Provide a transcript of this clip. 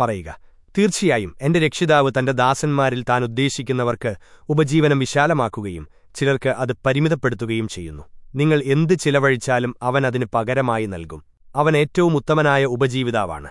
പറയുക തീർച്ചയായും എന്റെ രക്ഷിതാവ് തന്റെ ദാസന്മാരിൽ താൻ ഉദ്ദേശിക്കുന്നവർക്ക് ഉപജീവനം വിശാലമാക്കുകയും ചിലർക്ക് അത് പരിമിതപ്പെടുത്തുകയും ചെയ്യുന്നു. നിങ്ങൾ എന്ത് ചിലവഴിച്ചാലും അവൻ അതിന് പകരമായി നൽകും. അവൻ ഏറ്റവും ഉത്തമനായ ഉപജീവിതാവാണ്.